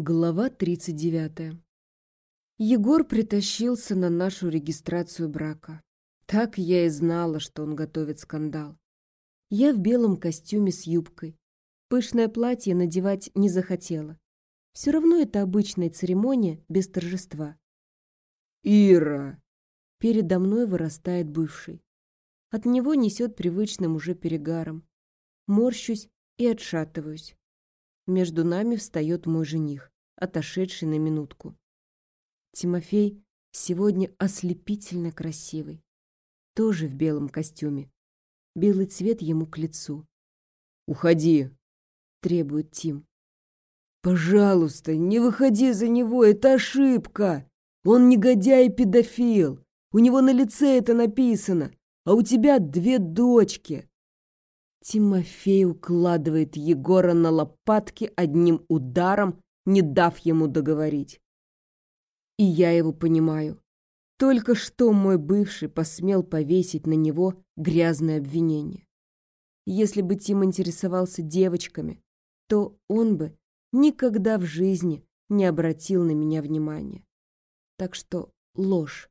Глава 39. Егор притащился на нашу регистрацию брака. Так я и знала, что он готовит скандал. Я в белом костюме с юбкой. Пышное платье надевать не захотела. Все равно это обычная церемония без торжества. «Ира!» Передо мной вырастает бывший. От него несет привычным уже перегаром. Морщусь и отшатываюсь. Между нами встает мой жених, отошедший на минутку. Тимофей сегодня ослепительно красивый. Тоже в белом костюме. Белый цвет ему к лицу. «Уходи!» — требует Тим. «Пожалуйста, не выходи за него, это ошибка! Он негодяй и педофил! У него на лице это написано, а у тебя две дочки!» Тимофей укладывает Егора на лопатки одним ударом, не дав ему договорить. И я его понимаю. Только что мой бывший посмел повесить на него грязное обвинение. Если бы Тим интересовался девочками, то он бы никогда в жизни не обратил на меня внимания. Так что ложь.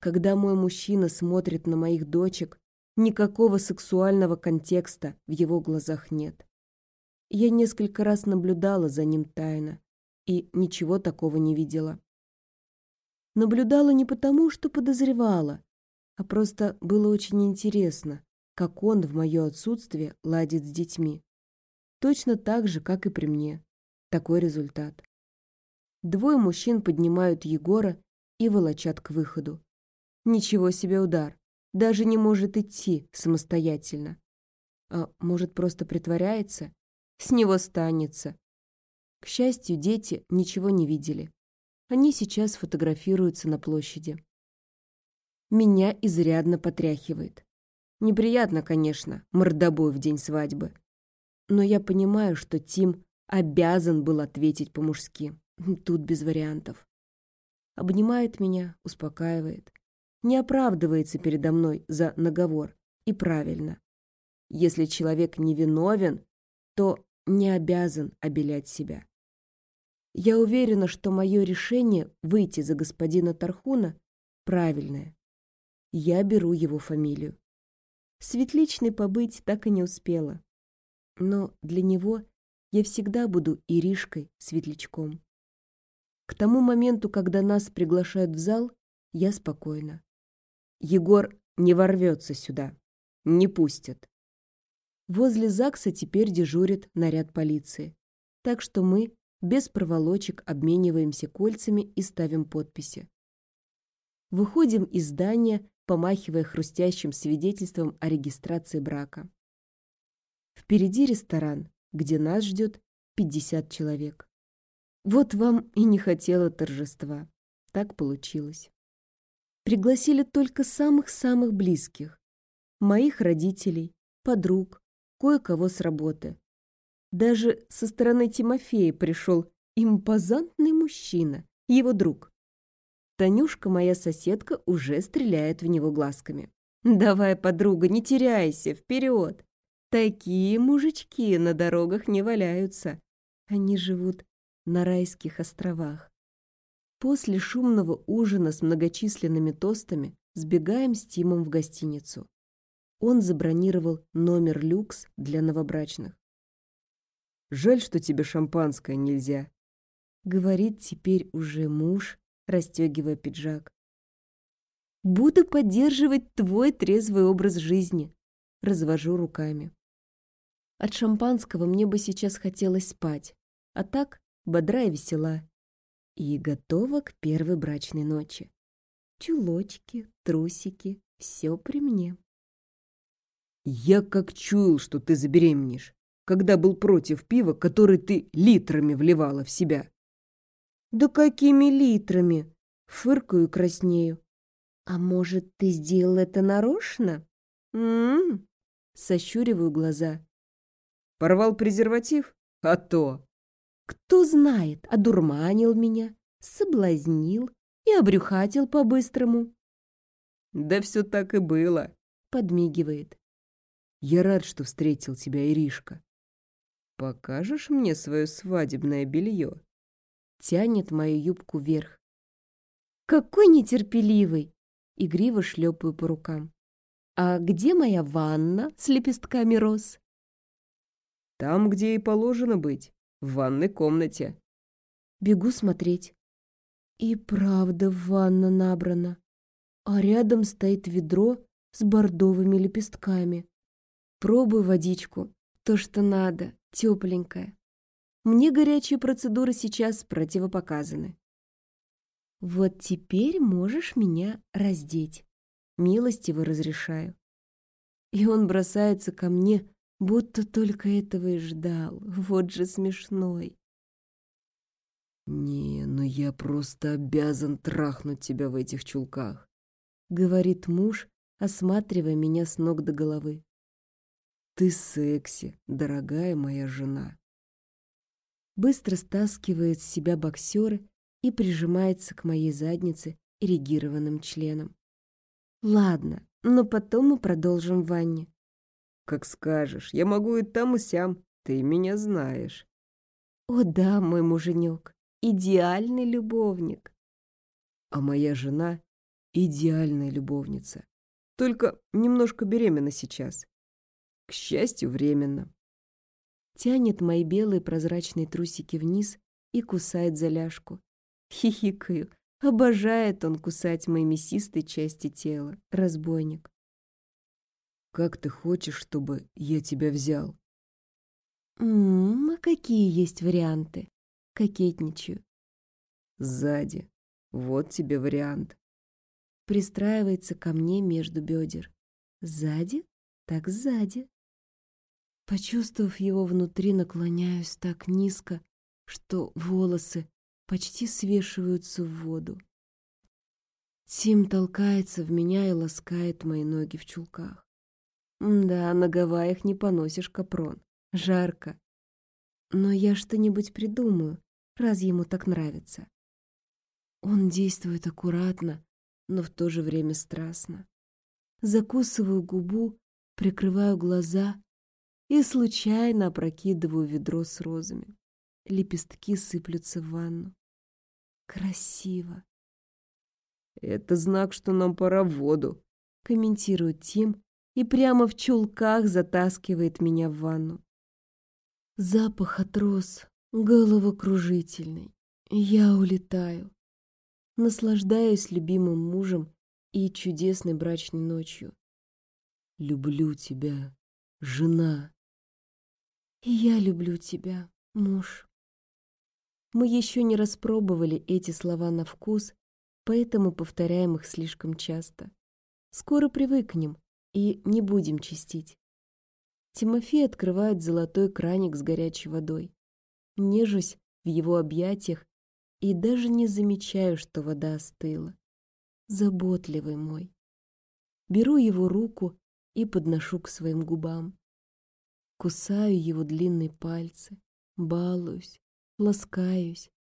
Когда мой мужчина смотрит на моих дочек, Никакого сексуального контекста в его глазах нет. Я несколько раз наблюдала за ним тайно и ничего такого не видела. Наблюдала не потому, что подозревала, а просто было очень интересно, как он в мое отсутствие ладит с детьми. Точно так же, как и при мне. Такой результат. Двое мужчин поднимают Егора и волочат к выходу. Ничего себе удар даже не может идти самостоятельно. А может, просто притворяется? С него станется. К счастью, дети ничего не видели. Они сейчас фотографируются на площади. Меня изрядно потряхивает. Неприятно, конечно, мордобой в день свадьбы. Но я понимаю, что Тим обязан был ответить по-мужски. Тут без вариантов. Обнимает меня, успокаивает не оправдывается передо мной за наговор. И правильно. Если человек невиновен, то не обязан обелять себя. Я уверена, что мое решение выйти за господина Тархуна правильное. Я беру его фамилию. Светличной побыть так и не успела. Но для него я всегда буду Иришкой Светлячком. К тому моменту, когда нас приглашают в зал, я спокойна. Егор не ворвется сюда. Не пустят. Возле ЗАГСа теперь дежурит наряд полиции. Так что мы без проволочек обмениваемся кольцами и ставим подписи. Выходим из здания, помахивая хрустящим свидетельством о регистрации брака. Впереди ресторан, где нас ждет 50 человек. Вот вам и не хотела торжества. Так получилось пригласили только самых-самых близких. Моих родителей, подруг, кое-кого с работы. Даже со стороны Тимофея пришел импозантный мужчина, его друг. Танюшка, моя соседка, уже стреляет в него глазками. «Давай, подруга, не теряйся, вперед!» Такие мужички на дорогах не валяются. Они живут на райских островах. После шумного ужина с многочисленными тостами сбегаем с Тимом в гостиницу. Он забронировал номер люкс для новобрачных. «Жаль, что тебе шампанское нельзя», — говорит теперь уже муж, расстегивая пиджак. «Буду поддерживать твой трезвый образ жизни», — развожу руками. От шампанского мне бы сейчас хотелось спать, а так бодра и весела и готова к первой брачной ночи. Чулочки, трусики, все при мне. Я как чуял, что ты забеременеешь, когда был против пива, который ты литрами вливала в себя. Да какими литрами? Фыркаю и краснею. А может, ты сделал это нарочно? М-м-м. Сощуриваю глаза. Порвал презерватив? А то. Кто знает, одурманил меня, соблазнил и обрюхатил по-быстрому. Да все так и было, подмигивает. Я рад, что встретил тебя, Иришка. Покажешь мне свое свадебное белье? тянет мою юбку вверх. «Какой нетерпеливый!» Игриво шлепаю по рукам. «А где моя ванна с лепестками роз?» «Там, где и положено быть, в ванной комнате». Бегу смотреть. И правда ванна набрана, а рядом стоит ведро с бордовыми лепестками. Пробую водичку, то, что надо, тепленькая. Мне горячие процедуры сейчас противопоказаны. Вот теперь можешь меня раздеть. Милостиво разрешаю. И он бросается ко мне, будто только этого и ждал. Вот же смешной. «Не, ну я просто обязан трахнуть тебя в этих чулках», — говорит муж, осматривая меня с ног до головы. «Ты секси, дорогая моя жена». Быстро стаскивает с себя боксеры и прижимается к моей заднице эрегированным членом. «Ладно, но потом мы продолжим в ванне». «Как скажешь, я могу и там, и сям, ты меня знаешь». «О да, мой муженек, идеальный любовник. А моя жена — идеальная любовница. Только немножко беременна сейчас. К счастью, временно. Тянет мои белые прозрачные трусики вниз и кусает за ляжку. Хихикаю. Обожает он кусать мои мясистые части тела. Разбойник. Как ты хочешь, чтобы я тебя взял? Ммм, а какие есть варианты? Кокетничаю. Сзади. Вот тебе вариант. Пристраивается ко мне между бедер. Сзади? Так сзади. Почувствовав его внутри, наклоняюсь так низко, что волосы почти свешиваются в воду. Тим толкается в меня и ласкает мои ноги в чулках. Да, на Гавайях не поносишь капрон. Жарко. Но я что-нибудь придумаю, раз ему так нравится. Он действует аккуратно, но в то же время страстно. Закусываю губу, прикрываю глаза и случайно опрокидываю ведро с розами. Лепестки сыплются в ванну. Красиво. Это знак, что нам пора в воду, комментирует Тим и прямо в чулках затаскивает меня в ванну. Запах от роз головокружительный. Я улетаю. Наслаждаюсь любимым мужем и чудесной брачной ночью. Люблю тебя, жена. И я люблю тебя, муж. Мы еще не распробовали эти слова на вкус, поэтому повторяем их слишком часто. Скоро привыкнем и не будем чистить. Тимофей открывает золотой краник с горячей водой. Нежусь в его объятиях и даже не замечаю, что вода остыла. Заботливый мой. Беру его руку и подношу к своим губам. Кусаю его длинные пальцы, балуюсь, ласкаюсь.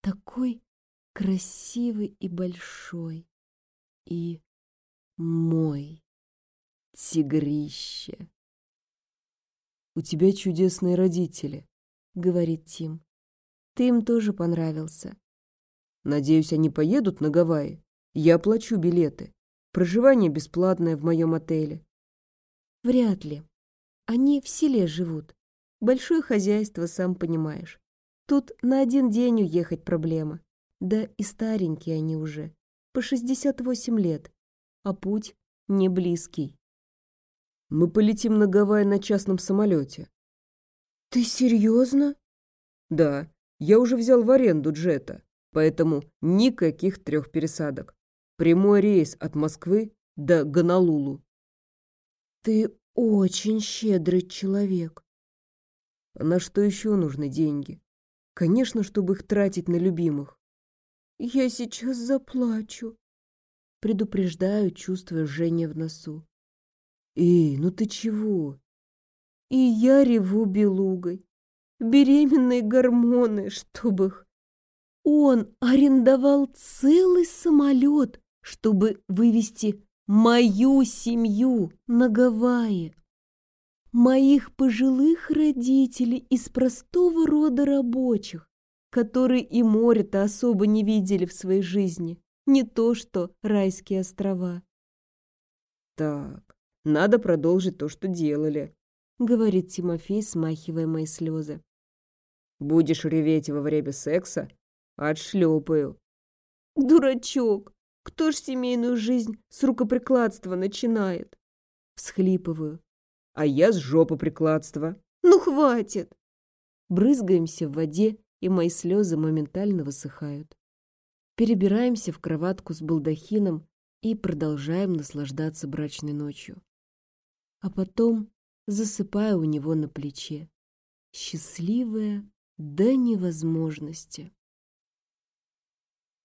Такой красивый и большой. И мой тигрище. «У тебя чудесные родители», — говорит Тим. «Ты им тоже понравился». «Надеюсь, они поедут на Гавайи. Я оплачу билеты. Проживание бесплатное в моем отеле». «Вряд ли. Они в селе живут. Большое хозяйство, сам понимаешь. Тут на один день уехать проблема. Да и старенькие они уже, по 68 лет, а путь не близкий. Мы полетим на Гавайи на частном самолете. Ты серьезно? Да, я уже взял в аренду джета, поэтому никаких трех пересадок. Прямой рейс от Москвы до Гонолулу. Ты очень щедрый человек. На что еще нужны деньги? Конечно, чтобы их тратить на любимых. Я сейчас заплачу. Предупреждаю, чувствуя жжение в носу. Эй, ну ты чего? И я реву белугой. Беременные гормоны, чтобы их... Он арендовал целый самолет, чтобы вывести мою семью на Гавайи моих пожилых родителей из простого рода рабочих, которые и море-то особо не видели в своей жизни. Не то что райские острова. Так, надо продолжить то, что делали, говорит Тимофей, смахивая мои слезы. Будешь реветь во время секса? Отшлепаю. Дурачок! Кто ж семейную жизнь с рукоприкладства начинает? Всхлипываю. А я с жопоприкладства. Ну, хватит! Брызгаемся в воде, и мои слезы моментально высыхают. Перебираемся в кроватку с балдахином и продолжаем наслаждаться брачной ночью. А потом засыпаю у него на плече, счастливая до невозможности.